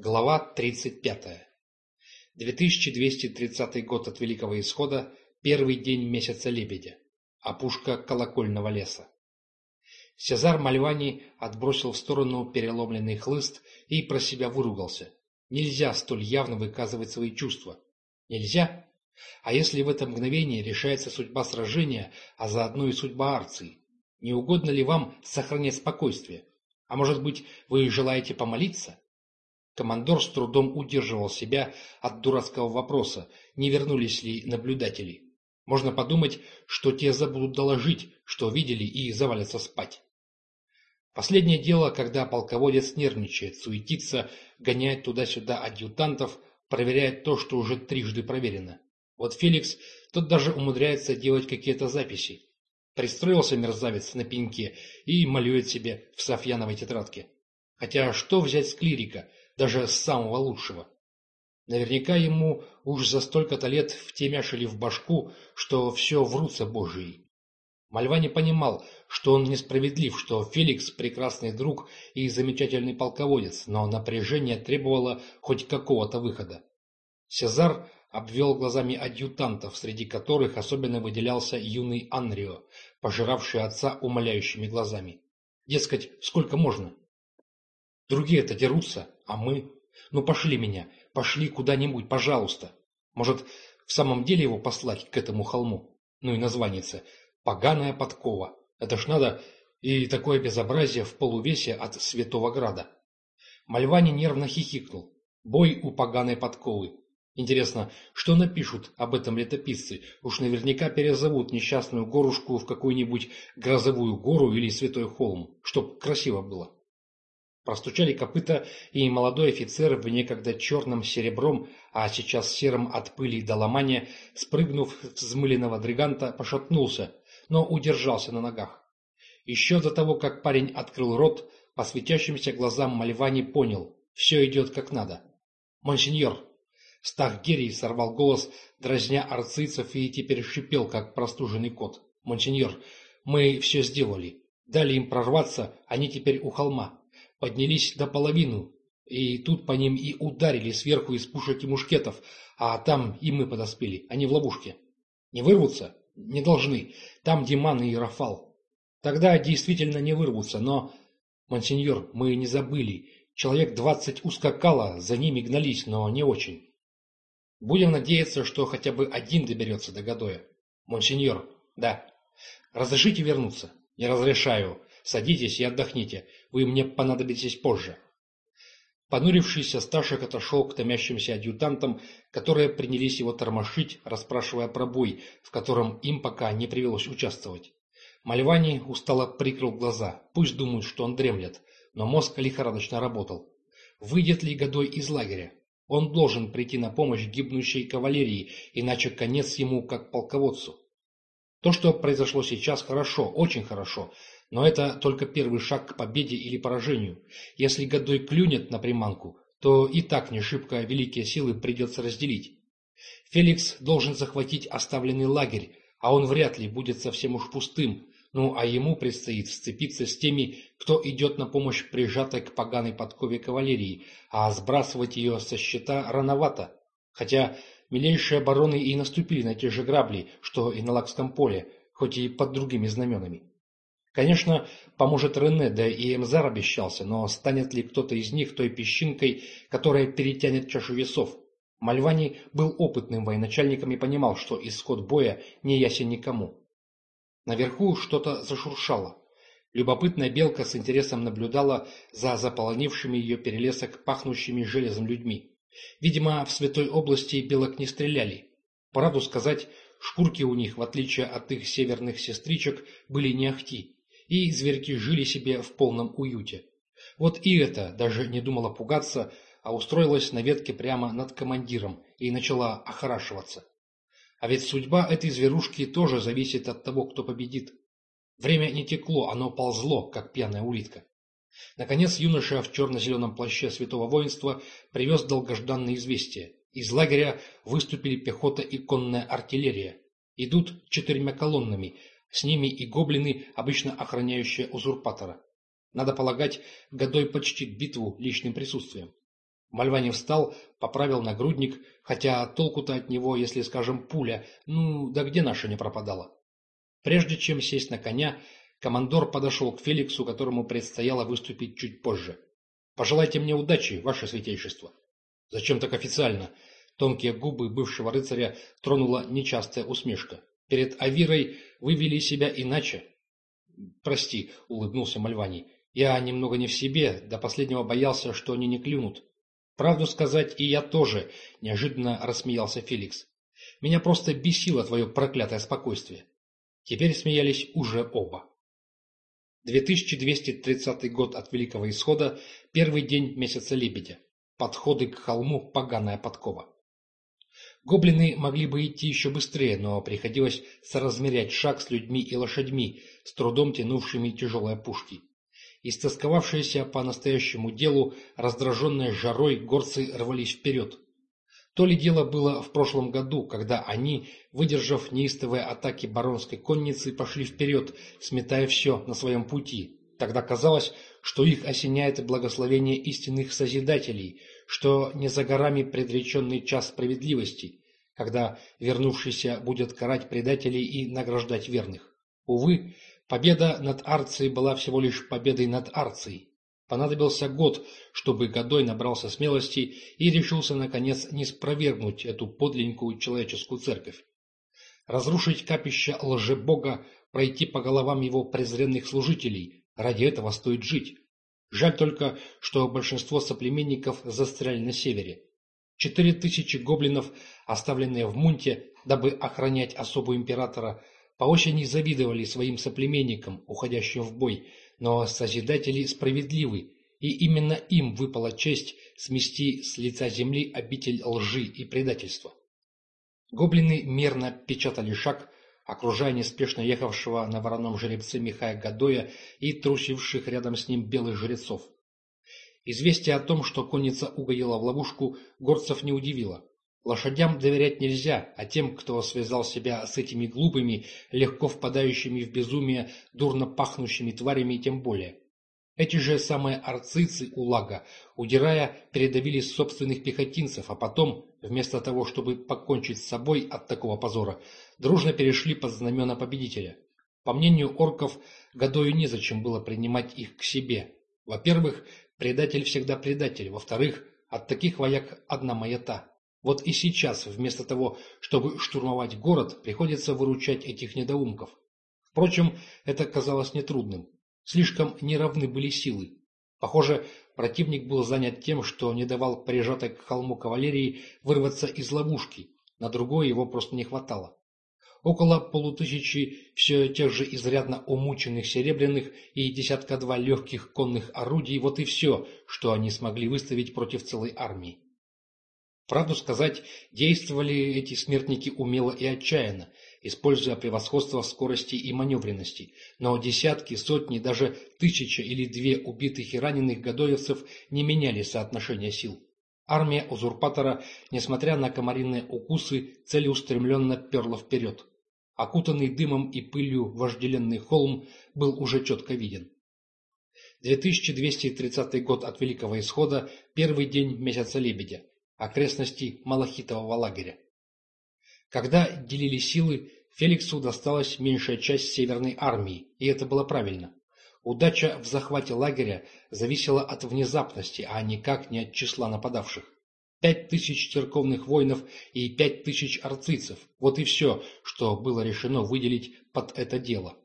Глава 35. 2230 год от Великого Исхода, первый день месяца Лебедя. Опушка колокольного леса. Сезар Мальвани отбросил в сторону переломленный хлыст и про себя выругался. Нельзя столь явно выказывать свои чувства. Нельзя? А если в это мгновение решается судьба сражения, а заодно и судьба Арции? Не угодно ли вам сохранять спокойствие? А может быть, вы желаете помолиться? Командор с трудом удерживал себя от дурацкого вопроса, не вернулись ли наблюдатели. Можно подумать, что те забудут доложить, что видели, и завалятся спать. Последнее дело, когда полководец нервничает, суетится, гоняет туда-сюда адъютантов, проверяет то, что уже трижды проверено. Вот Феликс, тот даже умудряется делать какие-то записи. Пристроился мерзавец на пеньке и малюет себе в Софьяновой тетрадке. Хотя что взять с клирика? Даже самого лучшего. Наверняка ему уж за столько-то лет втемяшили в башку, что все врутся божьи. Мальва не понимал, что он несправедлив, что Феликс – прекрасный друг и замечательный полководец, но напряжение требовало хоть какого-то выхода. Сезар обвел глазами адъютантов, среди которых особенно выделялся юный Анрио, пожиравший отца умоляющими глазами. Дескать, сколько можно? Другие-то дерутся, а мы? Ну пошли меня, пошли куда-нибудь, пожалуйста. Может, в самом деле его послать к этому холму? Ну и названица. Поганая подкова. Это ж надо... И такое безобразие в полувесе от Святого Града. Мальвани нервно хихикнул. Бой у поганой подковы. Интересно, что напишут об этом летописцы? Уж наверняка перезовут несчастную горушку в какую-нибудь грозовую гору или святой холм, чтоб красиво было. Простучали копыта, и молодой офицер в некогда черном серебром, а сейчас серым от пыли до ломания, спрыгнув с взмыленного дриганта, пошатнулся, но удержался на ногах. Еще до того, как парень открыл рот, по светящимся глазам Мальвани понял – все идет как надо. «Монсеньор!» Стах Герий сорвал голос, дразня арцийцев, и теперь шипел, как простуженный кот. «Монсеньор, мы все сделали. Дали им прорваться, они теперь у холма поднялись до половину, и тут по ним и ударили сверху из пушек и мушкетов, а там и мы подоспели, они в ловушке. Не вырвутся? Не должны. Там Диман и Рафал. Тогда действительно не вырвутся, но... Монсеньор, мы не забыли. Человек двадцать ускакало, за ними гнались, но не очень. Будем надеяться, что хотя бы один доберется до Гадоя. Монсеньор, да. Разрешите вернуться? Не разрешаю. Садитесь и отдохните. Вы мне понадобитесь позже. Понурившийся Сташек отошел к томящимся адъютантам, которые принялись его тормошить, расспрашивая про бой, в котором им пока не привелось участвовать. Мальвани устало прикрыл глаза. Пусть думают, что он дремлет, но мозг лихорадочно работал. Выйдет ли Годой из лагеря? Он должен прийти на помощь гибнущей кавалерии, иначе конец ему как полководцу. То, что произошло сейчас, хорошо, очень хорошо, но это только первый шаг к победе или поражению. Если Годой клюнет на приманку, то и так не шибко великие силы придется разделить. Феликс должен захватить оставленный лагерь, а он вряд ли будет совсем уж пустым, ну а ему предстоит сцепиться с теми, кто идет на помощь прижатой к поганой подкове кавалерии, а сбрасывать ее со счета рановато. Хотя милейшие бароны и наступили на те же грабли, что и на Лакском поле, хоть и под другими знаменами. Конечно, поможет Рене, да и Эмзар обещался, но станет ли кто-то из них той песчинкой, которая перетянет чашу весов? Мальвани был опытным военачальником и понимал, что исход боя не ясен никому. Наверху что-то зашуршало. Любопытная белка с интересом наблюдала за заполонившими ее перелесок пахнущими железом людьми. Видимо, в Святой области белок не стреляли. Правду сказать, шкурки у них, в отличие от их северных сестричек, были не ахти и зверьки жили себе в полном уюте. Вот и это даже не думала пугаться, а устроилась на ветке прямо над командиром и начала охорашиваться. А ведь судьба этой зверушки тоже зависит от того, кто победит. Время не текло, оно ползло, как пьяная улитка. Наконец юноша в черно-зеленом плаще святого воинства привез долгожданное известие. Из лагеря выступили пехота и конная артиллерия. Идут четырьмя колоннами, с ними и гоблины, обычно охраняющие узурпатора. Надо полагать, Годой почтит битву личным присутствием. Мальвани встал, поправил нагрудник, хотя толку-то от него, если, скажем, пуля, ну, да где наша не пропадала. Прежде чем сесть на коня, командор подошел к Феликсу, которому предстояло выступить чуть позже. «Пожелайте мне удачи, ваше святейшество». «Зачем так официально?» Тонкие губы бывшего рыцаря тронула нечастая усмешка. «Перед Авирой вы вели себя иначе». «Прости», — улыбнулся Мальвани. «Я немного не в себе, до последнего боялся, что они не клюнут. «Правду сказать, и я тоже», — неожиданно рассмеялся Феликс. «Меня просто бесило твое проклятое спокойствие». Теперь смеялись уже оба. 2230 год от Великого Исхода, первый день месяца Лебедя. Подходы к холму Поганая подкова. Гоблины могли бы идти еще быстрее, но приходилось соразмерять шаг с людьми и лошадьми, с трудом тянувшими тяжелые пушки. Истосковавшиеся по настоящему делу, раздраженные жарой, горцы рвались вперед. То ли дело было в прошлом году, когда они, выдержав неистовые атаки баронской конницы, пошли вперед, сметая все на своем пути. Тогда казалось, что их осеняет благословение истинных Созидателей, что не за горами предреченный час справедливости, когда вернувшийся будет карать предателей и награждать верных. Увы, Победа над Арцией была всего лишь победой над Арцией. Понадобился год, чтобы Годой набрался смелости и решился, наконец, не спровергнуть эту подленькую человеческую церковь. Разрушить капище лжебога, пройти по головам его презренных служителей. Ради этого стоит жить. Жаль только, что большинство соплеменников застряли на севере. Четыре тысячи гоблинов, оставленные в Мунте, дабы охранять особу императора, по очень завидовали своим соплеменникам, уходящим в бой, но Созидатели справедливы, и именно им выпала честь смести с лица земли обитель лжи и предательства. Гоблины мерно печатали шаг, окружая неспешно ехавшего на вороном жеребце Михая Гадоя и трусивших рядом с ним белых жрецов. Известие о том, что конница угодила в ловушку, горцев не удивило. Лошадям доверять нельзя, а тем, кто связал себя с этими глупыми, легко впадающими в безумие, дурно пахнущими тварями, тем более. Эти же самые арцицы Улага, удирая, передавили собственных пехотинцев, а потом, вместо того, чтобы покончить с собой от такого позора, дружно перешли под знамена победителя. По мнению орков, Гадою незачем было принимать их к себе. Во-первых, предатель всегда предатель, во-вторых, от таких вояк одна маята. Вот и сейчас, вместо того, чтобы штурмовать город, приходится выручать этих недоумков. Впрочем, это казалось нетрудным. Слишком неравны были силы. Похоже, противник был занят тем, что не давал прижатой к холму кавалерии вырваться из ловушки, на другое его просто не хватало. Около полутысячи все тех же изрядно умученных серебряных и десятка-два легких конных орудий – вот и все, что они смогли выставить против целой армии. Правду сказать, действовали эти смертники умело и отчаянно, используя превосходство в скорости и маневренности, но десятки, сотни, даже тысяча или две убитых и раненых гадоевцев не меняли соотношения сил. Армия узурпатора, несмотря на комариные укусы, целеустремленно перла вперед. Окутанный дымом и пылью вожделенный холм был уже четко виден. 2230 год от Великого Исхода, первый день месяца Лебедя окрестностей Малахитового лагеря. Когда делили силы, Феликсу досталась меньшая часть Северной армии, и это было правильно. Удача в захвате лагеря зависела от внезапности, а никак не от числа нападавших. Пять тысяч церковных воинов и пять тысяч арцицев – вот и все, что было решено выделить под это дело.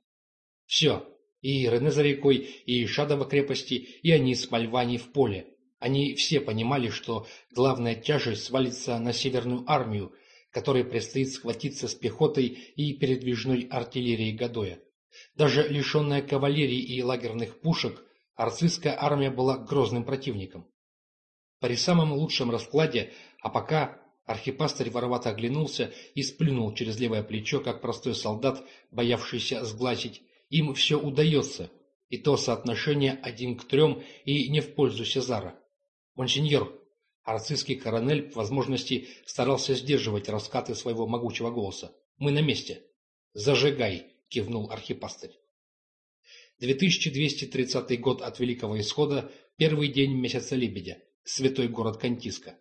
Все, и Рене за рекой, и Шадова крепости, и они с Мальвани в поле, они все понимали, что главная тяжесть свалится на Северную армию, которой предстоит схватиться с пехотой и передвижной артиллерией Гадоя. Даже лишенная кавалерии и лагерных пушек, арцистская армия была грозным противником. При самом лучшем раскладе, а пока архипастырь воровато оглянулся и сплюнул через левое плечо, как простой солдат, боявшийся сглазить, им все удается, и то соотношение один к трем и не в пользу Сезара. «Монсеньор!» Арцистский коронель, по возможности, старался сдерживать раскаты своего могучего голоса. «Мы на месте!» «Зажигай!» — кивнул архипастырь. 2230 год от Великого Исхода, первый день месяца Лебедя. святой город Кантиска.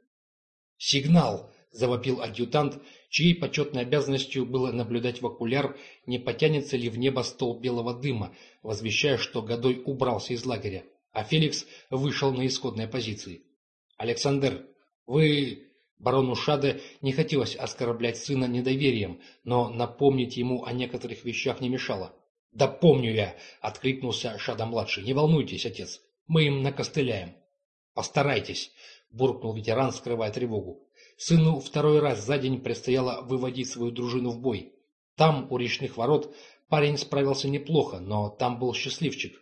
«Сигнал!» – завопил адъютант, чьей почетной обязанностью было наблюдать в окуляр, не потянется ли в небо стол белого дыма, возвещая, что Годой убрался из лагеря, а Феликс вышел на исходные позиции. «Александр, вы...» Барону Шаде не хотелось оскорблять сына недоверием, но напомнить ему о некоторых вещах не мешало. «Да помню я!» — откликнулся Шада-младший. «Не волнуйтесь, отец, мы им накостыляем». «Постарайтесь!» — буркнул ветеран, скрывая тревогу. Сыну второй раз за день предстояло выводить свою дружину в бой. Там, у речных ворот, парень справился неплохо, но там был счастливчик.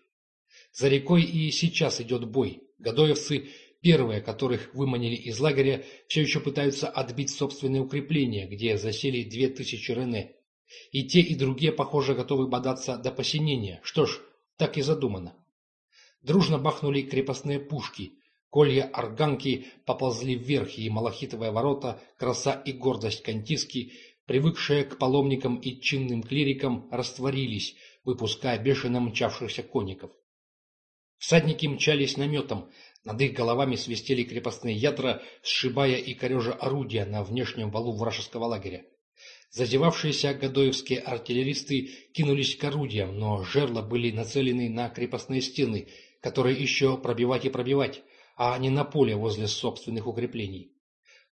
За рекой и сейчас идет бой. Годоевцы Первые, которых выманили из лагеря, все еще пытаются отбить собственные укрепления, где засели две тысячи Рене. И те, и другие, похоже, готовы бодаться до посинения. Что ж, так и задумано. Дружно бахнули крепостные пушки. Колья арганки поползли вверх, и малахитовые ворота, краса и гордость Кантиски, привыкшие к паломникам и чинным клирикам, растворились, выпуская бешено мчавшихся конников. Всадники мчались наметом, над их головами свистели крепостные ядра, сшибая и корежа орудия на внешнем валу вражеского лагеря. Зазевавшиеся гадоевские артиллеристы кинулись к орудиям, но жерла были нацелены на крепостные стены, которые еще пробивать и пробивать, а не на поле возле собственных укреплений.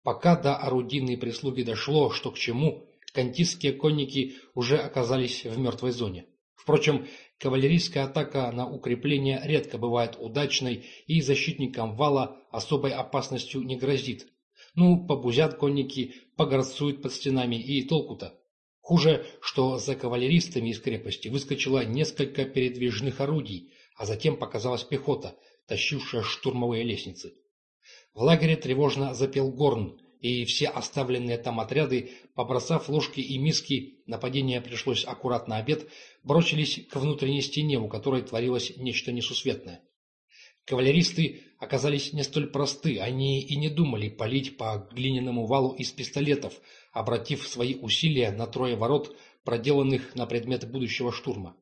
Пока до орудийной прислуги дошло, что к чему, кантистские конники уже оказались в мертвой зоне. Впрочем, Кавалерийская атака на укрепление редко бывает удачной и защитникам вала особой опасностью не грозит. Ну, побузят конники, погорцуют под стенами и толку-то. Хуже, что за кавалеристами из крепости выскочило несколько передвижных орудий, а затем показалась пехота, тащившая штурмовые лестницы. В лагере тревожно запел горн, и все оставленные там отряды, побросав ложки и миски, нападение пришлось аккуратно обед, бросились к внутренней стене, у которой творилось нечто несусветное. Кавалеристы оказались не столь просты, они и не думали палить по глиняному валу из пистолетов, обратив свои усилия на трое ворот, проделанных на предмет будущего штурма.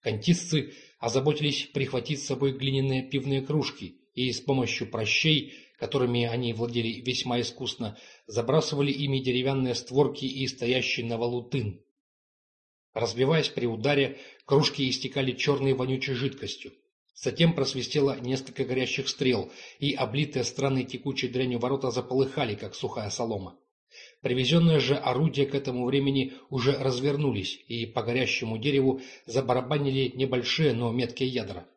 Кантисцы озаботились прихватить с собой глиняные пивные кружки и с помощью прощей которыми они владели весьма искусно, забрасывали ими деревянные створки и стоящий на валу тын. Разбиваясь при ударе, кружки истекали черной вонючей жидкостью. Затем просвистело несколько горящих стрел, и облитые странной текучей дрянью ворота заполыхали, как сухая солома. Привезенные же орудия к этому времени уже развернулись, и по горящему дереву забарабанили небольшие, но меткие ядра.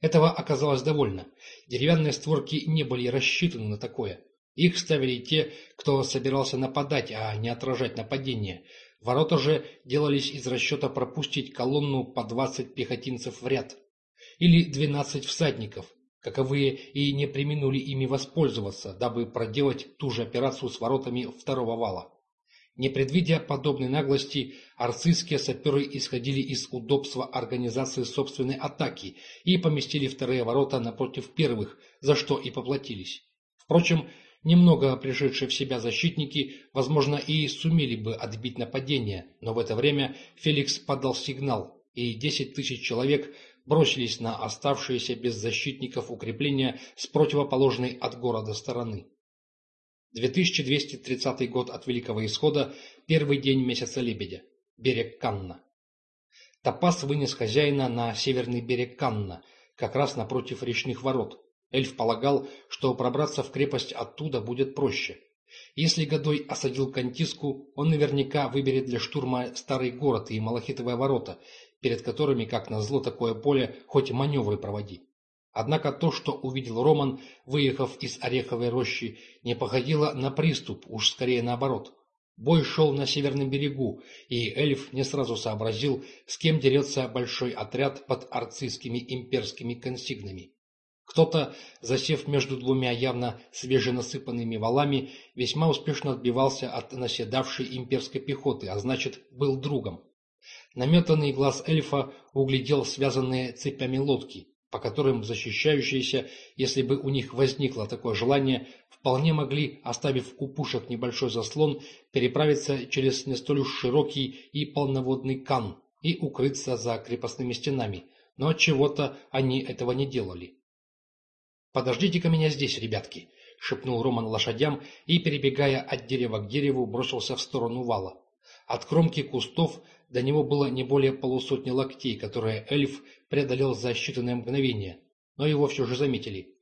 Этого оказалось довольно. Деревянные створки не были рассчитаны на такое. Их ставили те, кто собирался нападать, а не отражать нападение. Ворота же делались из расчета пропустить колонну по 20 пехотинцев в ряд. Или 12 всадников, каковые и не применули ими воспользоваться, дабы проделать ту же операцию с воротами второго вала. Не предвидя подобной наглости, арцистские саперы исходили из удобства организации собственной атаки и поместили вторые ворота напротив первых, за что и поплатились. Впрочем, немного пришедшие в себя защитники, возможно, и сумели бы отбить нападение, но в это время Феликс подал сигнал, и десять тысяч человек бросились на оставшиеся без защитников укрепления с противоположной от города стороны. 2230 год от Великого Исхода, первый день месяца Лебедя. Берег Канна. Топас вынес хозяина на северный берег Канна, как раз напротив речных ворот. Эльф полагал, что пробраться в крепость оттуда будет проще. Если Годой осадил Кантиску, он наверняка выберет для штурма старый город и Малахитовые ворота, перед которыми, как назло, такое поле, хоть маневры проводи. Однако то, что увидел Роман, выехав из Ореховой рощи, не походило на приступ, уж скорее наоборот. Бой шел на северном берегу, и эльф не сразу сообразил, с кем дерется большой отряд под арцистскими имперскими консигнами. Кто-то, засев между двумя явно свеженасыпанными валами, весьма успешно отбивался от наседавшей имперской пехоты, а значит, был другом. Наметанный глаз эльфа углядел связанные цепями лодки по которым защищающиеся, если бы у них возникло такое желание, вполне могли, оставив у пушек небольшой заслон, переправиться через не столь уж широкий и полноводный кан и укрыться за крепостными стенами, но от чего-то они этого не делали. «Подождите-ка меня здесь, ребятки», — шепнул Роман лошадям и, перебегая от дерева к дереву, бросился в сторону вала. От кромки кустов до него было не более полусотни локтей, которые эльф преодолел за считанные мгновения, но его все же заметили.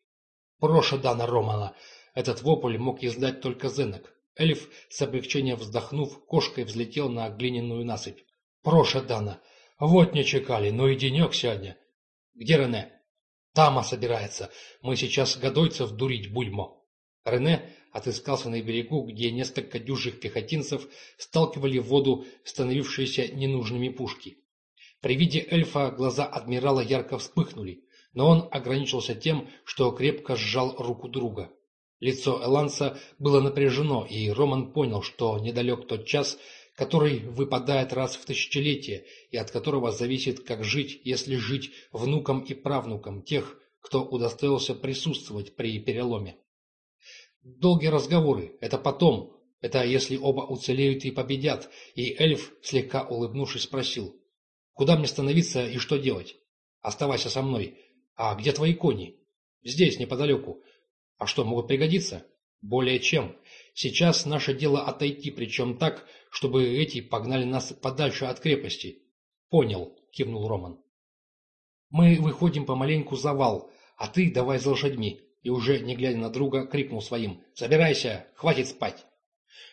«Проша Дана Романа!» Этот вопль мог издать только Зенок. Эльф, с облегчением вздохнув, кошкой взлетел на глиняную насыпь. «Проша Дана! Вот не чекали, ну и денек сегодня!» «Где Рене?» «Тама собирается. Мы сейчас годойцев дурить будьмо». Рене отыскался на берегу, где несколько дюжих пехотинцев сталкивали в воду становившиеся ненужными пушки. При виде эльфа глаза адмирала ярко вспыхнули, но он ограничился тем, что крепко сжал руку друга. Лицо Эланса было напряжено, и Роман понял, что недалек тот час, который выпадает раз в тысячелетие, и от которого зависит, как жить, если жить внукам и правнукам тех, кто удостоился присутствовать при переломе. Долгие разговоры. Это потом. Это если оба уцелеют и победят. И эльф, слегка улыбнувшись, спросил. Куда мне становиться и что делать? Оставайся со мной. А где твои кони? Здесь, неподалеку. А что, могут пригодиться? Более чем. Сейчас наше дело отойти, причем так, чтобы эти погнали нас подальше от крепости. Понял, кивнул Роман. Мы выходим помаленьку за вал, а ты давай за лошадьми и уже, не глядя на друга, крикнул своим «Забирайся! Хватит спать!».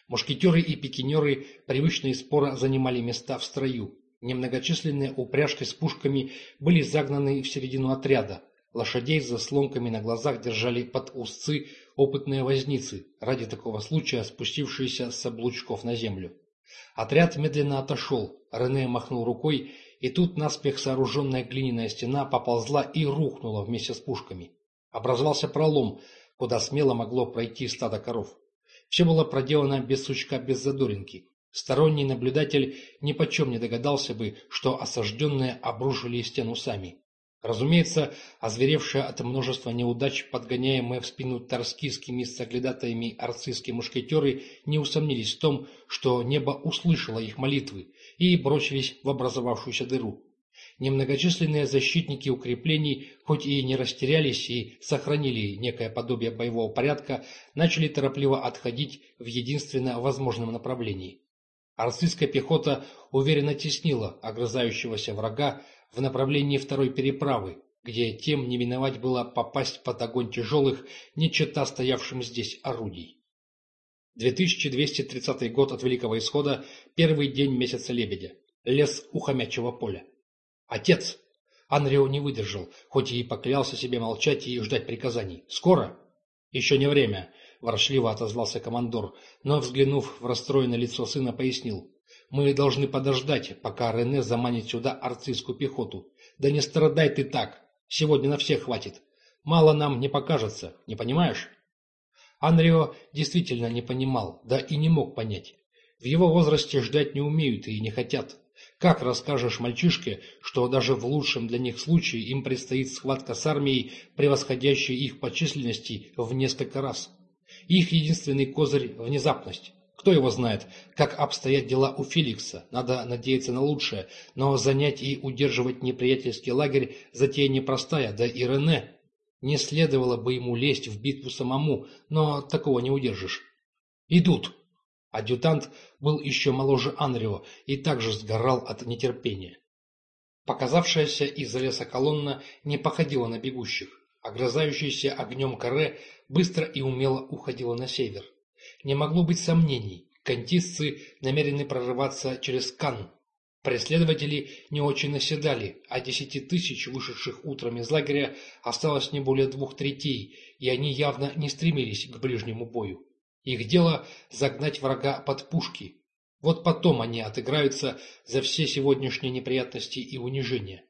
Мушкетеры и пикинеры привычные спора занимали места в строю. Немногочисленные упряжки с пушками были загнаны в середину отряда. Лошадей с заслонками на глазах держали под узцы опытные возницы, ради такого случая спустившиеся с облучков на землю. Отряд медленно отошел, Рене махнул рукой, и тут наспех сооруженная глиняная стена поползла и рухнула вместе с пушками. Образовался пролом, куда смело могло пройти стадо коров. Все было проделано без сучка, без задоринки. Сторонний наблюдатель ни почем не догадался бы, что осажденные обрушили стену сами. Разумеется, озверевшие от множества неудач, подгоняемые в спину торскийскими соглядатаями арцистские мушкетеры, не усомнились в том, что небо услышало их молитвы, и бросились в образовавшуюся дыру. Немногочисленные защитники укреплений, хоть и не растерялись и сохранили некое подобие боевого порядка, начали торопливо отходить в единственно возможном направлении. Арцистская пехота уверенно теснила огрызающегося врага в направлении второй переправы, где тем не миновать было попасть под огонь тяжелых, нечета стоявшим здесь орудий. 2230 год от Великого Исхода, первый день месяца Лебедя. Лес у хомячего поля. «Отец!» Анрио не выдержал, хоть и поклялся себе молчать и ждать приказаний. «Скоро?» «Еще не время», — воршливо отозвался командор, но, взглянув в расстроенное лицо сына, пояснил. «Мы должны подождать, пока Рене заманит сюда арцистскую пехоту. Да не страдай ты так! Сегодня на всех хватит. Мало нам не покажется, не понимаешь?» Анрио действительно не понимал, да и не мог понять. В его возрасте ждать не умеют и не хотят. Как расскажешь мальчишке, что даже в лучшем для них случае им предстоит схватка с армией, превосходящей их по численности в несколько раз? Их единственный козырь – внезапность. Кто его знает, как обстоят дела у Феликса, надо надеяться на лучшее, но занять и удерживать неприятельский лагерь – затея непростая, да и Рене. Не следовало бы ему лезть в битву самому, но такого не удержишь. «Идут!» Адъютант был еще моложе Анрио и также сгорал от нетерпения. Показавшаяся из-за леса колонна не походила на бегущих. Огрызающаяся огнем каре быстро и умело уходила на север. Не могло быть сомнений. Кантисцы намерены прорываться через Кан. Преследователи не очень наседали, а десяти тысяч, вышедших утром из лагеря, осталось не более двух третей, и они явно не стремились к ближнему бою. Их дело загнать врага под пушки. Вот потом они отыграются за все сегодняшние неприятности и унижения.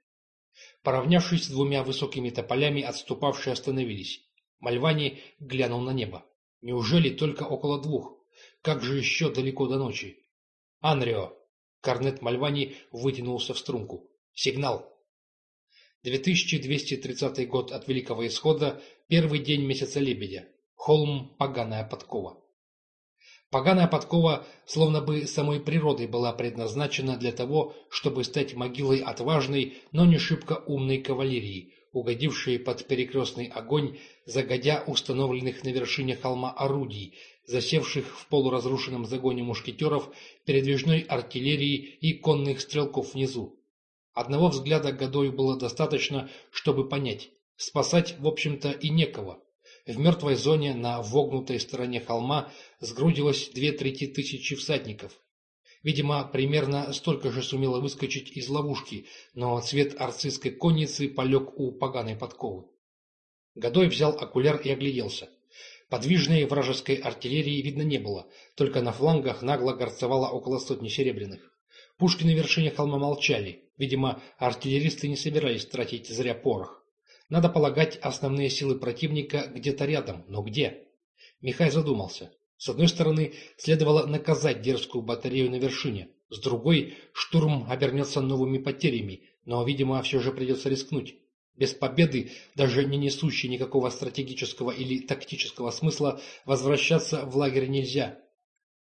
Поравнявшись с двумя высокими тополями, отступавшие остановились. Мальвани глянул на небо. Неужели только около двух? Как же еще далеко до ночи? Анрио. Корнет Мальвани вытянулся в струнку. Сигнал. 2230 год от Великого Исхода, первый день месяца Лебедя. Холм Поганая Подкова. Поганая подкова словно бы самой природой была предназначена для того, чтобы стать могилой отважной, но не шибко умной кавалерии, угодившие под перекрестный огонь загодя установленных на вершине холма орудий, засевших в полуразрушенном загоне мушкетеров, передвижной артиллерии и конных стрелков внизу. Одного взгляда Годою было достаточно, чтобы понять, спасать, в общем-то, и некого. В мертвой зоне на вогнутой стороне холма сгрудилось две трети тысячи всадников. Видимо, примерно столько же сумело выскочить из ловушки, но цвет арцистской конницы полег у поганой подковы. Годой взял окуляр и огляделся. Подвижной вражеской артиллерии видно не было, только на флангах нагло горцевало около сотни серебряных. Пушки на вершине холма молчали, видимо, артиллеристы не собирались тратить зря порох. Надо полагать, основные силы противника где-то рядом, но где? Михай задумался. С одной стороны, следовало наказать дерзкую батарею на вершине, с другой, штурм обернется новыми потерями, но, видимо, все же придется рискнуть. Без победы, даже не несущей никакого стратегического или тактического смысла, возвращаться в лагерь нельзя.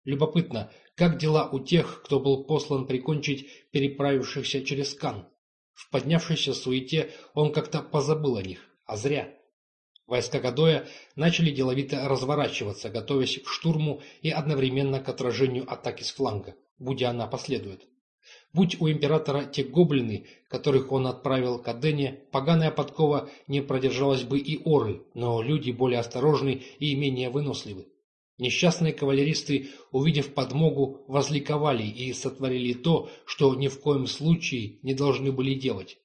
Любопытно, как дела у тех, кто был послан прикончить переправившихся через Кан? В поднявшейся суете он как-то позабыл о них, а зря. Войска Гадоя начали деловито разворачиваться, готовясь к штурму и одновременно к отражению атаки с фланга, будь она последует. Будь у императора те гоблины, которых он отправил к Адене, поганая подкова не продержалась бы и оры, но люди более осторожны и менее выносливы. Несчастные кавалеристы, увидев подмогу, возликовали и сотворили то, что ни в коем случае не должны были делать.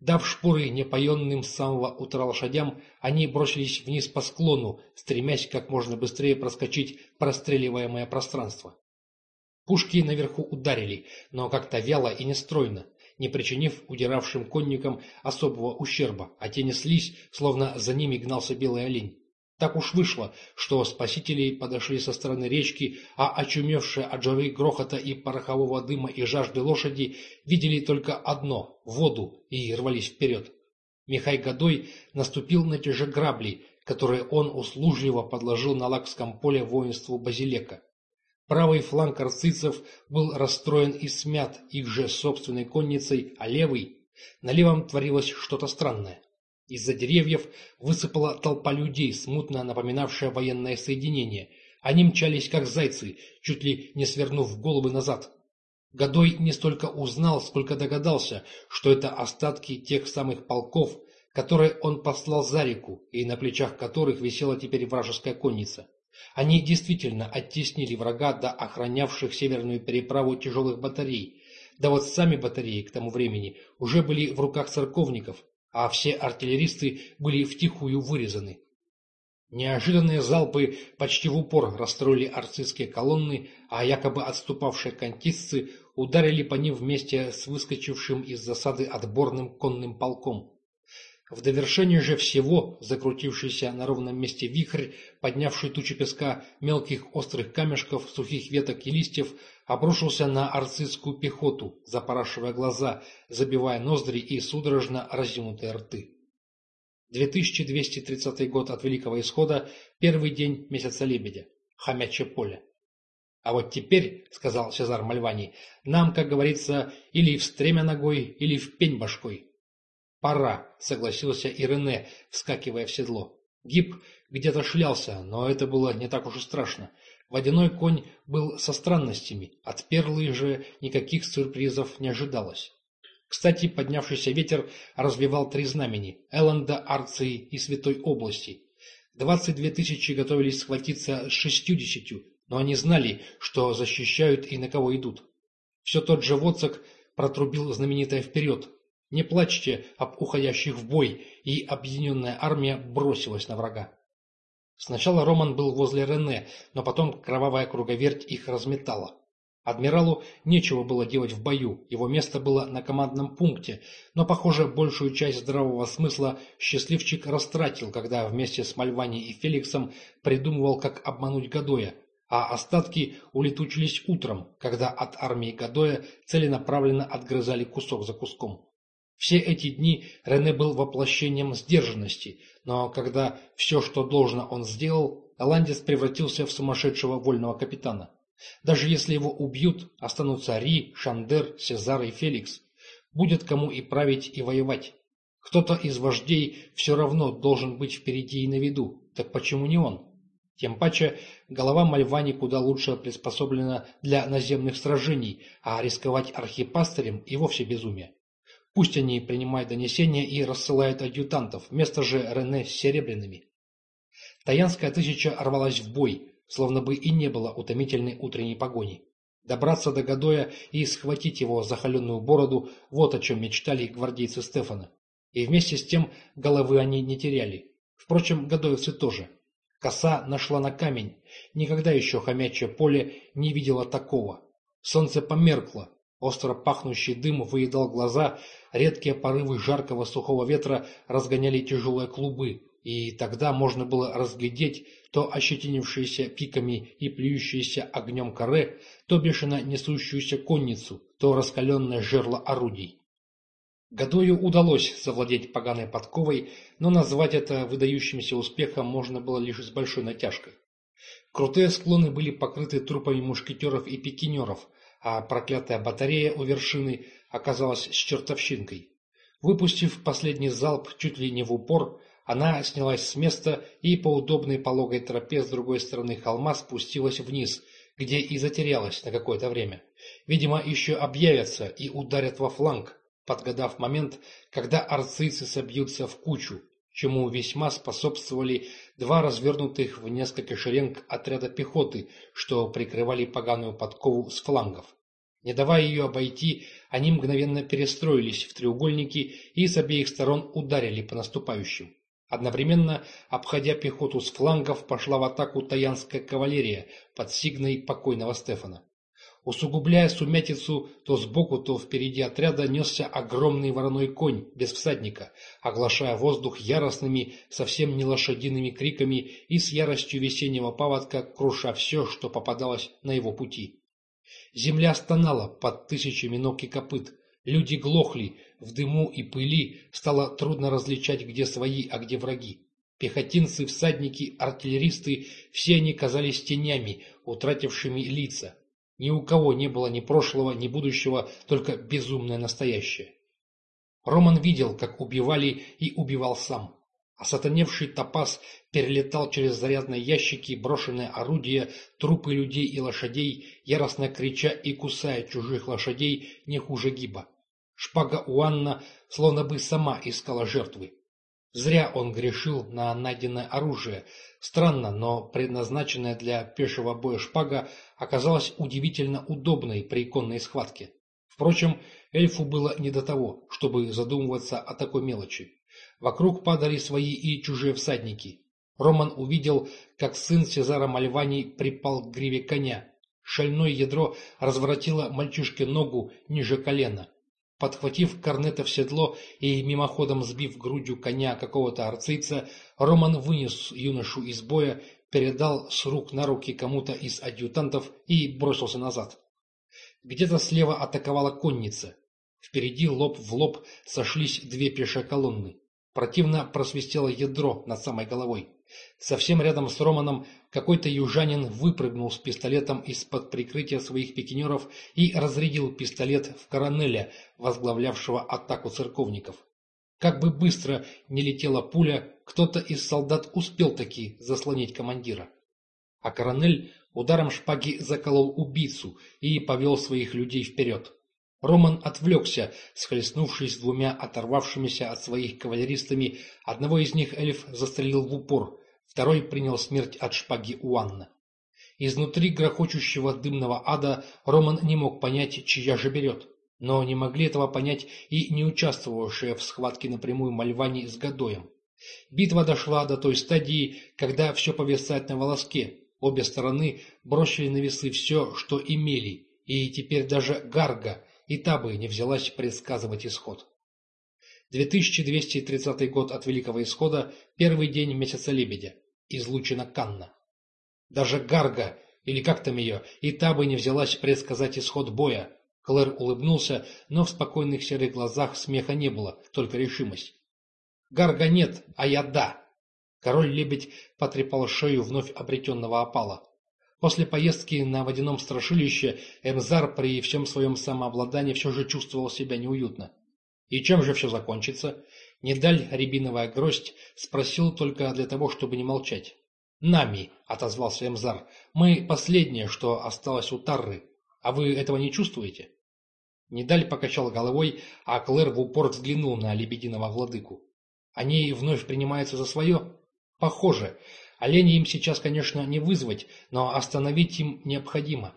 Дав шпоры непоенным с самого утра лошадям, они бросились вниз по склону, стремясь как можно быстрее проскочить простреливаемое пространство. Пушки наверху ударили, но как-то вяло и нестройно, не причинив удиравшим конникам особого ущерба, а те неслись, словно за ними гнался белый олень. Так уж вышло, что спасители подошли со стороны речки, а очумевшие от жары, грохота и порохового дыма и жажды лошади видели только одно — воду, и рвались вперед. Михай Годой наступил на те же грабли, которые он услужливо подложил на лакском поле воинству Базилека. Правый фланг арцицев был расстроен и смят их же собственной конницей, а левый... На левом творилось что-то странное. Из-за деревьев высыпала толпа людей, смутно напоминавшая военное соединение. Они мчались, как зайцы, чуть ли не свернув головы назад. Годой не столько узнал, сколько догадался, что это остатки тех самых полков, которые он послал за реку, и на плечах которых висела теперь вражеская конница. Они действительно оттеснили врага до охранявших северную переправу тяжелых батарей. Да вот сами батареи к тому времени уже были в руках церковников, а все артиллеристы были втихую вырезаны. Неожиданные залпы почти в упор расстроили арцистские колонны, а якобы отступавшие кантисцы ударили по ним вместе с выскочившим из засады отборным конным полком. В довершение же всего закрутившийся на ровном месте вихрь, поднявший тучи песка, мелких острых камешков, сухих веток и листьев, обрушился на арцистскую пехоту, запорашивая глаза, забивая ноздри и судорожно разъянутые рты. 2230 год от Великого Исхода, первый день месяца Лебедя, Хомячье поле. «А вот теперь, — сказал Сезар Мальвани, — нам, как говорится, или в стремя ногой, или в пень башкой». «Пора», — согласился и Рене, вскакивая в седло. Гиб где-то шлялся, но это было не так уж и страшно. Водяной конь был со странностями, от перлы же никаких сюрпризов не ожидалось. Кстати, поднявшийся ветер развивал три знамени – Элленда, Арции и Святой области. Двадцать две тысячи готовились схватиться с шестьюдесятью, но они знали, что защищают и на кого идут. Все тот же Воцак протрубил знаменитое «Вперед!». Не плачьте об уходящих в бой, и объединенная армия бросилась на врага. Сначала Роман был возле Рене, но потом кровавая круговерть их разметала. Адмиралу нечего было делать в бою, его место было на командном пункте, но, похоже, большую часть здравого смысла счастливчик растратил, когда вместе с Мальвани и Феликсом придумывал, как обмануть Гадоя, а остатки улетучились утром, когда от армии Гадоя целенаправленно отгрызали кусок за куском. Все эти дни Рене был воплощением сдержанности, но когда все, что должно, он сделал, Оландец превратился в сумасшедшего вольного капитана. Даже если его убьют, останутся Ри, Шандер, Сезар и Феликс. Будет кому и править, и воевать. Кто-то из вождей все равно должен быть впереди и на виду, так почему не он? Тем паче, голова Мальвани куда лучше приспособлена для наземных сражений, а рисковать архипастырем и вовсе безумие. Пусть они принимают донесения и рассылают адъютантов, вместо же Рене с серебряными. Таянская тысяча рвалась в бой, словно бы и не было утомительной утренней погони. Добраться до Гадоя и схватить его за холеную бороду – вот о чем мечтали гвардейцы Стефана. И вместе с тем головы они не теряли. Впрочем, гадоевцы тоже. Коса нашла на камень. Никогда еще хомячье поле не видела такого. Солнце померкло. Остро пахнущий дым выедал глаза, редкие порывы жаркого сухого ветра разгоняли тяжелые клубы, и тогда можно было разглядеть то ощетинившиеся пиками и плюющиеся огнем коре, то бешено несущуюся конницу, то раскаленное жерло орудий. Гадою удалось завладеть поганой подковой, но назвать это выдающимся успехом можно было лишь с большой натяжкой. Крутые склоны были покрыты трупами мушкетеров и пикинеров, а проклятая батарея у вершины оказалась с чертовщинкой. Выпустив последний залп чуть ли не в упор, она снялась с места и по удобной пологой тропе с другой стороны холма спустилась вниз, где и затерялась на какое-то время. Видимо, еще объявятся и ударят во фланг, подгадав момент, когда арцийцы собьются в кучу, чему весьма способствовали два развернутых в несколько шеренг отряда пехоты, что прикрывали поганую подкову с флангов. Не давая ее обойти, они мгновенно перестроились в треугольники и с обеих сторон ударили по наступающим. Одновременно, обходя пехоту с флангов, пошла в атаку таянская кавалерия под сигной покойного Стефана. Усугубляя сумятицу, то сбоку, то впереди отряда несся огромный вороной конь без всадника, оглашая воздух яростными, совсем не лошадиными криками и с яростью весеннего паводка круша все, что попадалось на его пути. Земля стонала под тысячами ног и копыт, люди глохли, в дыму и пыли стало трудно различать, где свои, а где враги. Пехотинцы, всадники, артиллеристы – все они казались тенями, утратившими лица. Ни у кого не было ни прошлого, ни будущего, только безумное настоящее. Роман видел, как убивали и убивал сам. А сатаневший топаз перелетал через зарядные ящики, брошенные орудия, трупы людей и лошадей, яростно крича и кусая чужих лошадей не хуже гиба. Шпага Уанна словно бы сама искала жертвы. Зря он грешил на найденное оружие. Странно, но предназначенная для пешего боя шпага оказалась удивительно удобной при конной схватке. Впрочем, эльфу было не до того, чтобы задумываться о такой мелочи. Вокруг падали свои и чужие всадники. Роман увидел, как сын Сезара Мальвани припал к гриве коня. Шальное ядро разворотило мальчишке ногу ниже колена. Подхватив корнета в седло и мимоходом сбив грудью коня какого-то арцийца, Роман вынес юношу из боя, передал с рук на руки кому-то из адъютантов и бросился назад. Где-то слева атаковала конница. Впереди лоб в лоб сошлись две пешие колонны. Противно просвистело ядро над самой головой. Совсем рядом с Романом какой-то южанин выпрыгнул с пистолетом из-под прикрытия своих пикинеров и разрядил пистолет в коронеля, возглавлявшего атаку церковников. Как бы быстро не летела пуля, кто-то из солдат успел таки заслонить командира. А коронель ударом шпаги заколол убийцу и повел своих людей вперед. Роман отвлекся, схлестнувшись двумя оторвавшимися от своих кавалеристами. Одного из них эльф застрелил в упор, второй принял смерть от шпаги Уанна. Изнутри грохочущего дымного ада Роман не мог понять, чья же берет. Но не могли этого понять и не участвовавшие в схватке напрямую Мальвани с Гадоем. Битва дошла до той стадии, когда все повисает на волоске. Обе стороны бросили на весы все, что имели, и теперь даже Гарга – и та бы не взялась предсказывать исход. 2230 год от Великого Исхода, первый день месяца Лебедя, излучена Канна. Даже Гарга, или как там ее, и та бы не взялась предсказать исход боя. Клэр улыбнулся, но в спокойных серых глазах смеха не было, только решимость. «Гарга нет, а я да!» Король-лебедь потрепал шею вновь обретенного опала. После поездки на водяном страшилище Эмзар при всем своем самообладании все же чувствовал себя неуютно. И чем же все закончится? Недаль рябиновая гроздь спросил только для того, чтобы не молчать. «Нами», — отозвался Эмзар, — «мы последнее, что осталось у Тарры. А вы этого не чувствуете?» Недаль покачал головой, а Клэр в упор взглянул на лебединого владыку. «Они вновь принимаются за свое?» «Похоже. Оленя им сейчас, конечно, не вызвать, но остановить им необходимо.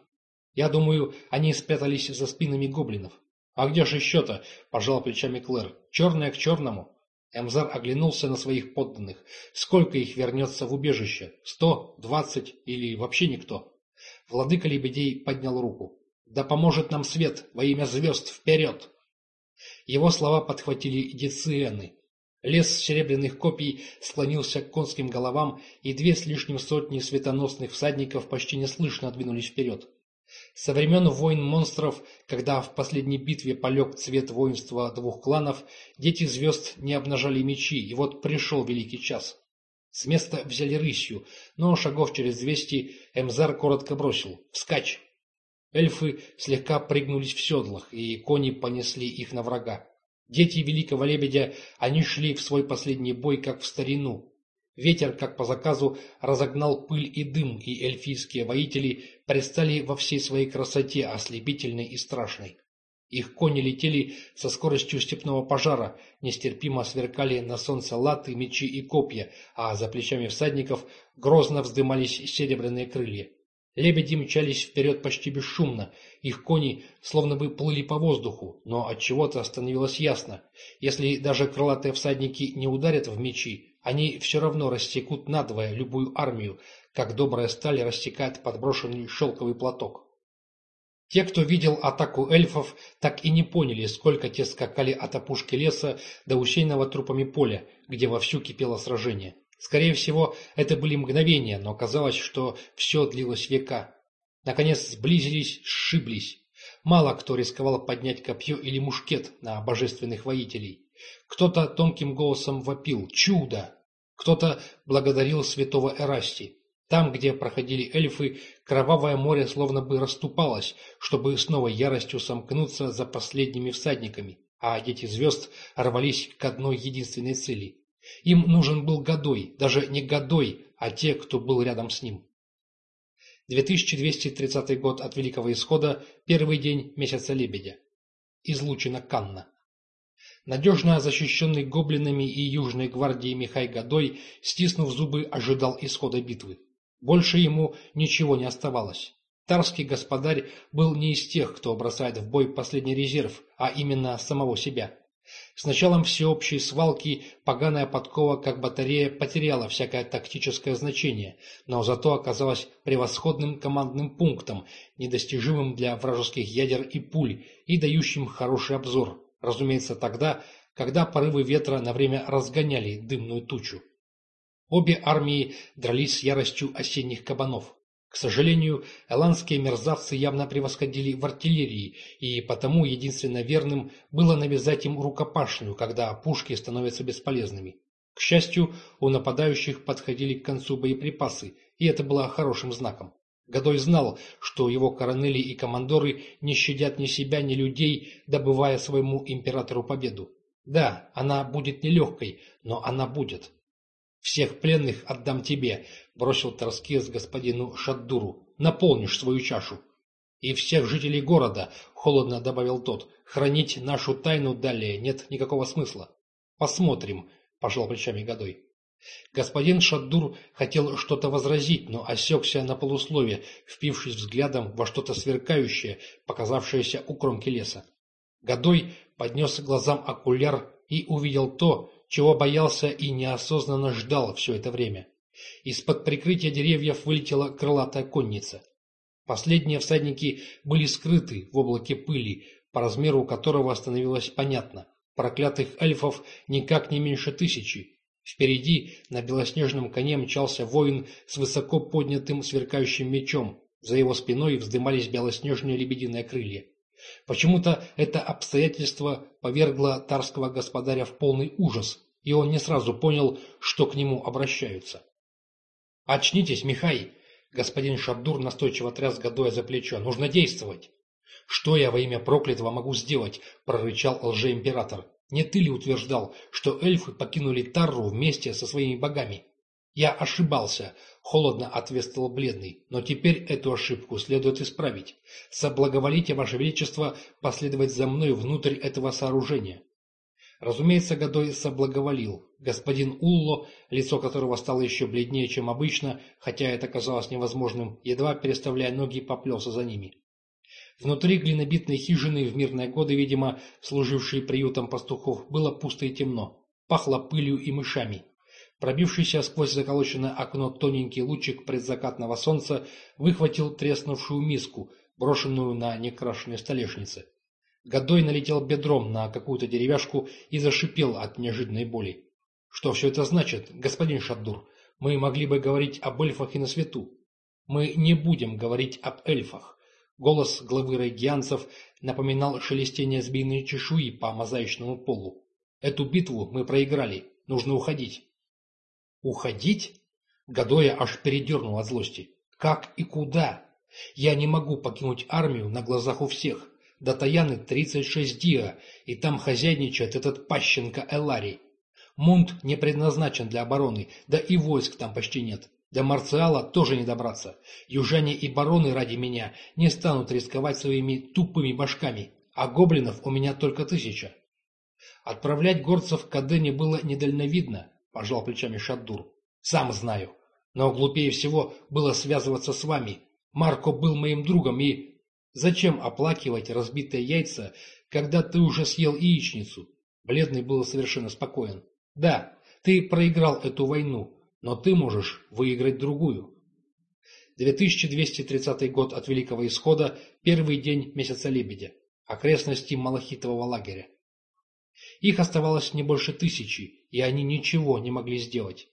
Я думаю, они спрятались за спинами гоблинов». «А где же еще-то?» – пожал плечами Клэр. «Черное к черному». Эмзар оглянулся на своих подданных. Сколько их вернется в убежище? Сто? Двадцать? Или вообще никто? Владыка Лебедей поднял руку. Да поможет нам свет, во имя звезд, вперед! Его слова подхватили дециены. Лес серебряных копий склонился к конским головам, и две с лишним сотни светоносных всадников почти неслышно двинулись вперед. Со времен войн монстров, когда в последней битве полег цвет воинства двух кланов, дети звезд не обнажали мечи, и вот пришел великий час. С места взяли рысью, но шагов через двести Эмзар коротко бросил «Вскачь!». Эльфы слегка пригнулись в седлах, и кони понесли их на врага. Дети великого лебедя, они шли в свой последний бой, как в старину. Ветер, как по заказу, разогнал пыль и дым, и эльфийские воители предстали во всей своей красоте, ослепительной и страшной. Их кони летели со скоростью степного пожара, нестерпимо сверкали на солнце латы, мечи и копья, а за плечами всадников грозно вздымались серебряные крылья. Лебеди мчались вперед почти бесшумно, их кони словно бы плыли по воздуху, но от чего то становилось ясно, если даже крылатые всадники не ударят в мечи, они все равно рассекут надвое любую армию, как добрая сталь рассекает подброшенный шелковый платок. Те, кто видел атаку эльфов, так и не поняли, сколько те скакали от опушки леса до усеянного трупами поля, где вовсю кипело сражение. Скорее всего, это были мгновения, но казалось, что все длилось века. Наконец сблизились, сшиблись. Мало кто рисковал поднять копье или мушкет на божественных воителей. Кто-то тонким голосом вопил «Чудо!», кто-то благодарил святого Эрасти. Там, где проходили эльфы, кровавое море словно бы расступалось, чтобы с новой яростью сомкнуться за последними всадниками, а дети звезд рвались к одной единственной цели им нужен был Годой, даже не Годой, а те, кто был рядом с ним. 2230 год от Великого Исхода, первый день месяца Лебедя. Излучина Канна. Надежно защищенный гоблинами и Южной гвардией Михай Годой, стиснув зубы, ожидал исхода битвы. Больше ему ничего не оставалось. Тарский господарь был не из тех, кто бросает в бой последний резерв, а именно самого себя. С началом всеобщей свалки поганая подкова как батарея потеряла всякое тактическое значение, но зато оказалась превосходным командным пунктом, недостижимым для вражеских ядер и пуль и дающим хороший обзор, разумеется тогда, когда порывы ветра на время разгоняли дымную тучу. Обе армии дрались с яростью осенних кабанов. К сожалению, эландские мерзавцы явно превосходили в артиллерии, и потому единственно верным было навязать им рукопашную, когда пушки становятся бесполезными. К счастью, у нападающих подходили к концу боеприпасы, и это было хорошим знаком. Годой знал, что его коронели и командоры не щадят ни себя, ни людей, добывая своему императору победу. Да, она будет нелегкой, но она будет. «Всех пленных отдам тебе», — бросил Торскес господину Шаддуру. «Наполнишь свою чашу». «И всех жителей города», — холодно добавил тот, — «хранить нашу тайну далее нет никакого смысла». «Посмотрим», — пожал плечами Годой. Господин Шаддур хотел что-то возразить, но осекся на полуслове, впившись взглядом во что-то сверкающее, показавшееся у кромки леса. Годой поднес глазам окуляр и увидел то, чего боялся и неосознанно ждал все это время. Из-под прикрытия деревьев вылетела крылатая конница. Последние всадники были скрыты в облаке пыли, по размеру которого становилось понятно. Проклятых эльфов никак не меньше тысячи. Впереди на белоснежном коне мчался воин с высоко поднятым сверкающим мечом. За его спиной вздымались белоснежные лебединые крылья. Почему-то это обстоятельство повергло тарского господаря в полный ужас, и он не сразу понял, что к нему обращаются. «Очнитесь, Михай!» Господин Шабдур настойчиво тряс Гадоя за плечо. «Нужно действовать!» «Что я во имя проклятого могу сделать?» – прорычал лжеимператор. Не ты ли утверждал, что эльфы покинули Тарру вместе со своими богами? Я ошибался, холодно ответствовал бледный, но теперь эту ошибку следует исправить. Соблаговолите, Ваше Величество, последовать за мной внутрь этого сооружения. Разумеется, Годой соблаговолил. Господин Улло, лицо которого стало еще бледнее, чем обычно, хотя это казалось невозможным, едва переставляя ноги, поплелся за ними. Внутри глинобитной хижины в мирные годы, видимо, служившей приютом пастухов, было пусто и темно. Пахло пылью и мышами. Пробившийся сквозь заколоченное окно тоненький лучик предзакатного солнца выхватил треснувшую миску, брошенную на некрашенной столешнице. Годой налетел бедром на какую-то деревяшку и зашипел от неожиданной боли. «Что все это значит, господин Шаддур? Мы могли бы говорить об эльфах и на свету. Мы не будем говорить об эльфах. Голос главы райгианцев напоминал шелестение змеиной чешуи по мозаичному полу. «Эту битву мы проиграли. Нужно уходить». «Уходить?» Гадоя аж передернул от злости. «Как и куда? Я не могу покинуть армию на глазах у всех. До Таяны 36 диа, и там хозяйничает этот пащенко Эларий. Мунт не предназначен для обороны, да и войск там почти нет. До Марциала тоже не добраться. Южане и бароны ради меня не станут рисковать своими тупыми башками, а гоблинов у меня только тысяча. Отправлять горцев к Адене было недальновидно, пожал плечами Шаддур. Сам знаю. Но глупее всего было связываться с вами. Марко был моим другом и... Зачем оплакивать разбитые яйца, когда ты уже съел яичницу? Бледный был совершенно спокоен. Да, ты проиграл эту войну, но ты можешь выиграть другую. 2230 год от Великого Исхода, первый день месяца Лебедя, окрестности Малахитового лагеря. Их оставалось не больше тысячи, и они ничего не могли сделать.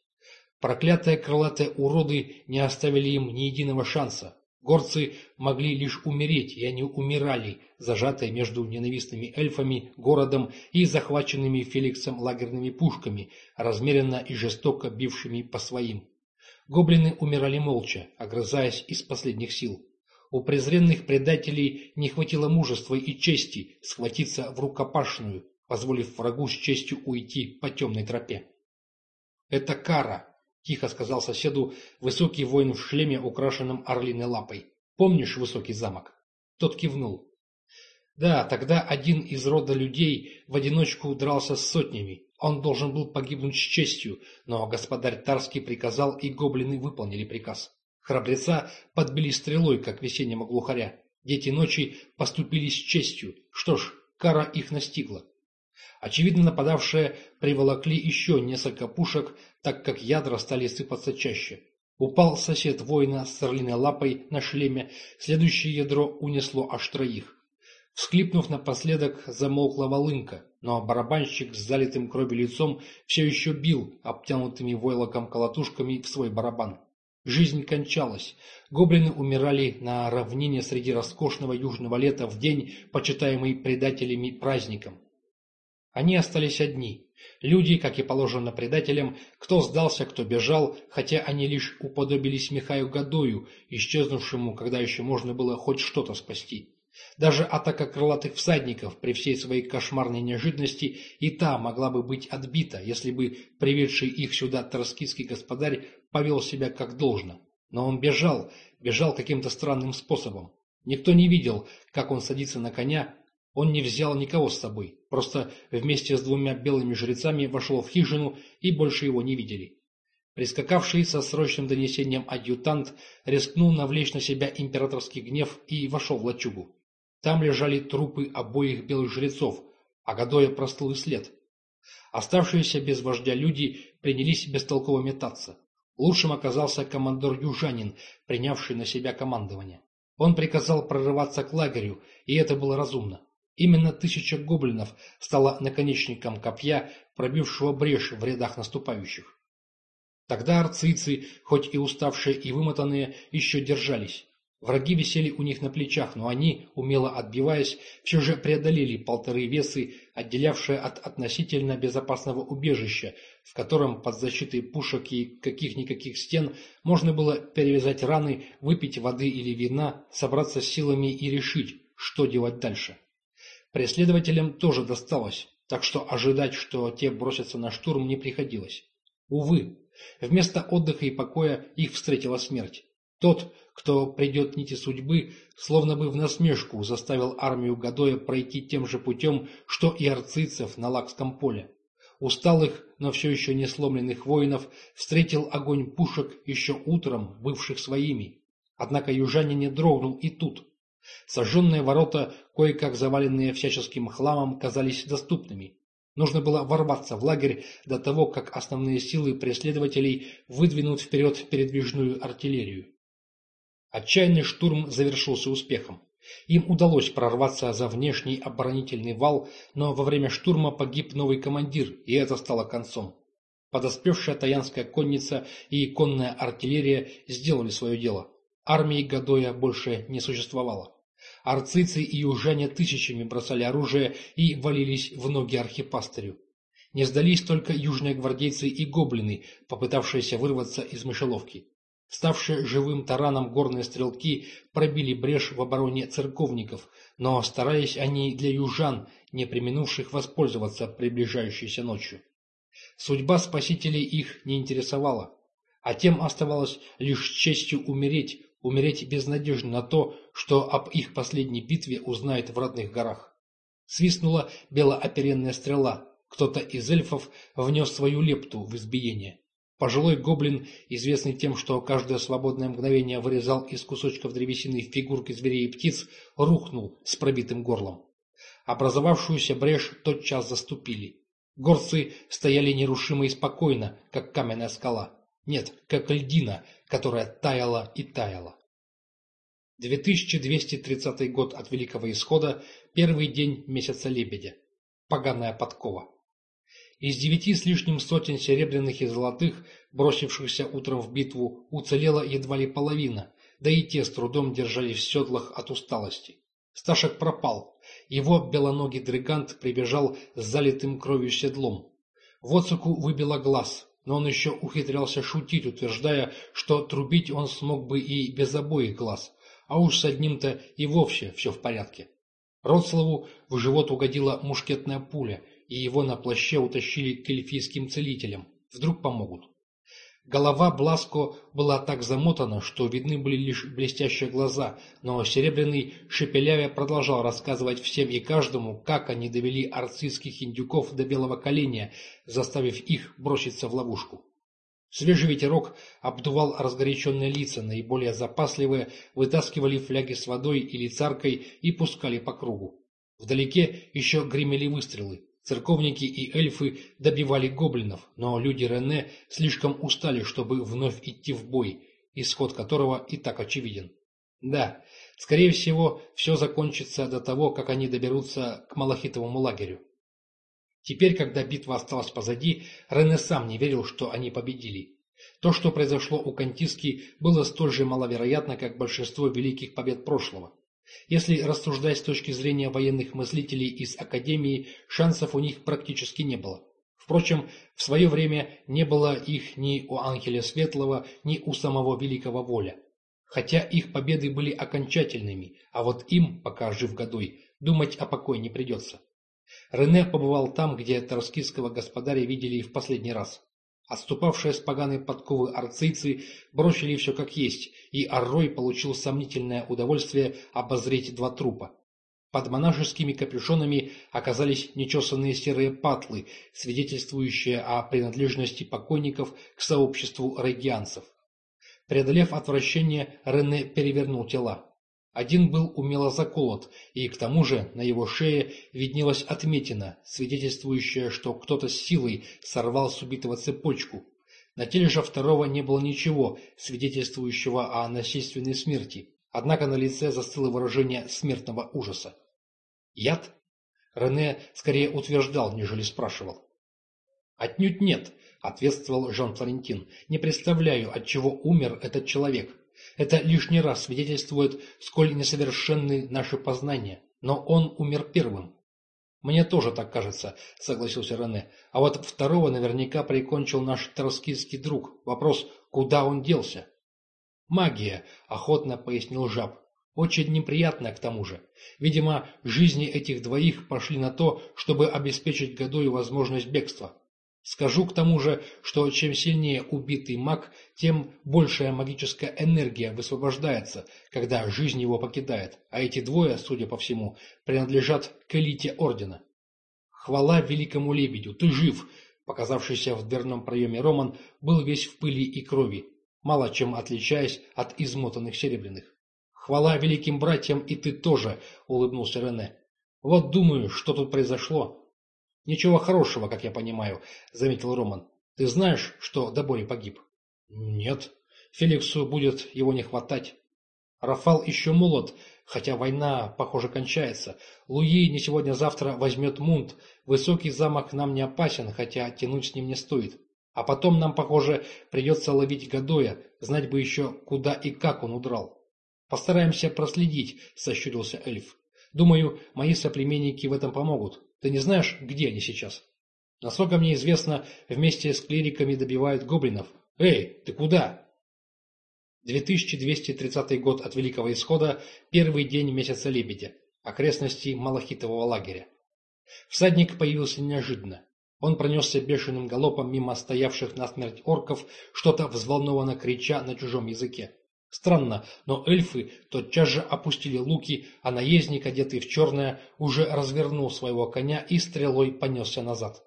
Проклятые крылатые уроды не оставили им ни единого шанса. Горцы могли лишь умереть, и они умирали, зажатые между ненавистными эльфами, городом и захваченными Феликсом лагерными пушками, размеренно и жестоко бившими по своим. Гоблины умирали молча, огрызаясь из последних сил. У презренных предателей не хватило мужества и чести схватиться в рукопашную, позволив врагу с честью уйти по темной тропе. «Это кара», тихо сказал соседу высокий воин в шлеме, украшенном орлиной лапой. «Помнишь высокий замок?» Тот кивнул. Да, тогда один из рода людей в одиночку дрался с сотнями. Он должен был погибнуть с честью, но господарь Тарский приказал, и гоблины выполнили приказ. Храбреца подбили стрелой, как весеннего глухаря. Дети ночи поступили с честью. Что ж, кара их настигла. Очевидно, нападавшие приволокли еще несколько пушек, так как ядра стали сыпаться чаще. Упал сосед воина с орлиной лапой на шлеме, следующее ядро унесло аж троих. Всклипнув напоследок, замолкла волынка, но барабанщик с залитым кровью лицом все еще бил обтянутыми войлоком колотушками в свой барабан. Жизнь кончалась. Гоблины умирали на равнине среди роскошного южного лета в день, почитаемый предателями праздником. Они остались одни. Люди, как и положено предателям, кто сдался, кто бежал, хотя они лишь уподобились Михаю Гадою, исчезнувшему, когда еще можно было хоть что-то спасти. Даже атака крылатых всадников при всей своей кошмарной неожиданности и та могла бы быть отбита, если бы приведший их сюда троскистский господарь повел себя как должно. Но он бежал, бежал каким-то странным способом. Никто не видел, как он садится на коня, он не взял никого с собой, просто вместе с двумя белыми жрецами вошел в хижину и больше его не видели. Прискакавший со срочным донесением адъютант рискнул навлечь на себя императорский гнев и вошел в лачугу. Там лежали трупы обоих белых жрецов, а Гадоя простыл и след. Оставшиеся без вождя люди принялись бестолково метаться. Лучшим оказался командор Южанин, принявший на себя командование. Он приказал прорываться к лагерю, и это было разумно. Именно тысяча гоблинов стала наконечником копья, пробившего брешь в рядах наступающих. Тогда арцийцы, хоть и уставшие и вымотанные, еще держались. Враги висели у них на плечах, но они, умело отбиваясь, все же преодолели полторы весы, отделявшие от относительно безопасного убежища, в котором под защитой пушек и каких-никаких стен можно было перевязать раны, выпить воды или вина, собраться с силами и решить, что делать дальше. Преследователям тоже досталось. так что ожидать, что те бросятся на штурм, не приходилось. Увы, вместо отдыха и покоя их встретила смерть. Тот, кто придет нити судьбы, словно бы в насмешку заставил армию Гадоя пройти тем же путем, что и арцицев на Лакском поле. Усталых, но все еще не сломленных воинов встретил огонь пушек еще утром, бывших своими. Однако южане не дрогнул и тут. Сожженные ворота, кое-как заваленные всяческим хламом, казались доступными. Нужно было ворваться в лагерь до того, как основные силы преследователей выдвинут вперед передвижную артиллерию. Отчаянный штурм завершился успехом. Им удалось прорваться за внешний оборонительный вал, но во время штурма погиб новый командир, и это стало концом. Подоспевшая таянская конница и конная артиллерия сделали свое дело. Армии Гадоя больше не существовало. Арцицы и южане тысячами бросали оружие и валились в ноги архипастырю. Не сдались только южные гвардейцы и гоблины, попытавшиеся вырваться из мышеловки. Ставшие живым тараном горные стрелки пробили брешь в обороне церковников, но старались они для южан, не применувших воспользоваться приближающейся ночью. Судьба спасителей их не интересовала, а тем оставалось лишь честью умереть, умереть безнадежно на то, что об их последней битве узнают в родных горах. Свистнула белооперенная стрела, кто-то из эльфов внес свою лепту в избиение. Пожилой гоблин, известный тем, что каждое свободное мгновение вырезал из кусочков древесины фигурки зверей и птиц, рухнул с пробитым горлом. Образовавшуюся брешь тотчас заступили. Горцы стояли нерушимо и спокойно, как каменная скала. Нет, как льдина, которая таяла и таяла. 2230 год от Великого Исхода, первый день месяца Лебедя. Поганая подкова. Из девяти с лишним сотен серебряных и золотых, бросившихся утром в битву, уцелела едва ли половина, да и те с трудом держались в седлах от усталости. Сташек пропал. Его белоногий дрыгант прибежал с залитым кровью седлом. Воцуку выбило глаз, но он еще ухитрялся шутить, утверждая, что трубить он смог бы и без обоих глаз, а уж с одним-то и вовсе все в порядке. Роцлаву в живот угодила мушкетная пуля – и его на плаще утащили к эльфийским целителям. Вдруг помогут. Голова Бласко была так замотана, что видны были лишь блестящие глаза, но Серебряный шепелявя продолжал рассказывать всем и каждому, как они довели арцистских индюков до белого коленя, заставив их броситься в ловушку. Свежий ветерок обдувал разгоряченные лица, наиболее запасливые вытаскивали фляги с водой или царкой и пускали по кругу. Вдалеке еще гремели выстрелы. Церковники и эльфы добивали гоблинов, но люди Рене слишком устали, чтобы вновь идти в бой, исход которого и так очевиден. Да, скорее всего, все закончится до того, как они доберутся к Малахитовому лагерю. Теперь, когда битва осталась позади, Рене сам не верил, что они победили. То, что произошло у Кантиски, было столь же маловероятно, как большинство великих побед прошлого. Если рассуждать с точки зрения военных мыслителей из Академии, шансов у них практически не было. Впрочем, в свое время не было их ни у Ангеля Светлого, ни у самого Великого Воля. Хотя их победы были окончательными, а вот им, пока жив Годой, думать о покое не придется. Рене побывал там, где Торскистского господаря видели в последний раз. Отступавшие с поганой подковы арцийцы бросили все как есть, и Аррой получил сомнительное удовольствие обозреть два трупа. Под монашескими капюшонами оказались нечесанные серые патлы, свидетельствующие о принадлежности покойников к сообществу регианцев. Преодолев отвращение, Рене перевернул тела. Один был умело заколот, и к тому же на его шее виднелась отметина, свидетельствующая, что кто-то с силой сорвал с убитого цепочку. На теле же второго не было ничего, свидетельствующего о насильственной смерти, однако на лице застыло выражение смертного ужаса. «Яд?» Рене скорее утверждал, нежели спрашивал. «Отнюдь нет», — ответствовал Жан-Флорентин. «Не представляю, от чего умер этот человек». Это лишний раз свидетельствует, сколь несовершенны наши познания. Но он умер первым. «Мне тоже так кажется», — согласился Рене. «А вот второго наверняка прикончил наш троскистский друг. Вопрос, куда он делся?» «Магия», — охотно пояснил жаб. Очень неприятная к тому же. Видимо, жизни этих двоих пошли на то, чтобы обеспечить Гадою возможность бегства. Скажу к тому же, что чем сильнее убитый маг, тем большая магическая энергия высвобождается, когда жизнь его покидает, а эти двое, судя по всему, принадлежат к элите Ордена. Хвала великому лебедю, ты жив! Показавшийся в дверном проеме Роман был весь в пыли и крови, мало чем отличаясь от измотанных серебряных. Хвала великим братьям, и ты тоже, улыбнулся Рене. Вот думаю, что тут произошло. «Ничего хорошего, как я понимаю», — заметил Роман. «Ты знаешь, что Добори погиб?» «Нет. Феликсу будет его не хватать. Рафал еще молод, хотя война, похоже, кончается. Луи не сегодня-завтра возьмет Мунт. Высокий замок нам не опасен, хотя тянуть с ним не стоит. А потом нам, похоже, придется ловить Гадоя, знать бы еще, куда и как он удрал. Постараемся проследить», — сощурился эльф. «Думаю, мои соплеменники в этом помогут. Ты не знаешь, где они сейчас? Насколько мне известно, вместе с клириками добивают гоблинов. Эй, ты куда? 2230 год от Великого Исхода, первый день месяца Лебедя, окрестности Малахитового лагеря. Всадник появился неожиданно. Он пронесся бешеным галопом мимо стоявших насмерть орков, что-то взволнованно крича на чужом языке. Странно, но эльфы тотчас же опустили луки, а наездник, одетый в черное, уже развернул своего коня и стрелой понесся назад.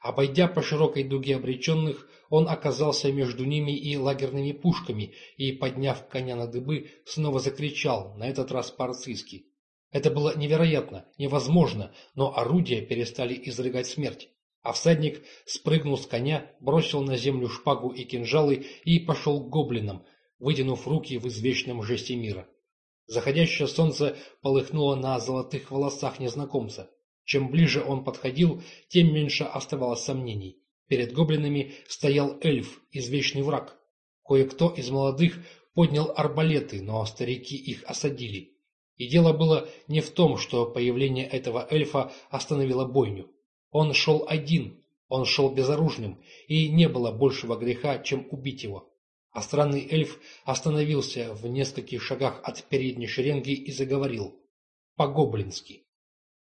Обойдя по широкой дуге обреченных, он оказался между ними и лагерными пушками и, подняв коня на дыбы, снова закричал, на этот раз по-арцийски. Это было невероятно, невозможно, но орудия перестали изрыгать смерть. А всадник спрыгнул с коня, бросил на землю шпагу и кинжалы и пошел к гоблинам, вытянув руки в извечном жесте мира. Заходящее солнце полыхнуло на золотых волосах незнакомца. Чем ближе он подходил, тем меньше оставалось сомнений. Перед гоблинами стоял эльф, извечный враг. Кое-кто из молодых поднял арбалеты, но старики их осадили. И дело было не в том, что появление этого эльфа остановило бойню. Он шел один, он шел безоружным, и не было большего греха, чем убить его. А странный эльф остановился в нескольких шагах от передней шеренги и заговорил. По-гоблински.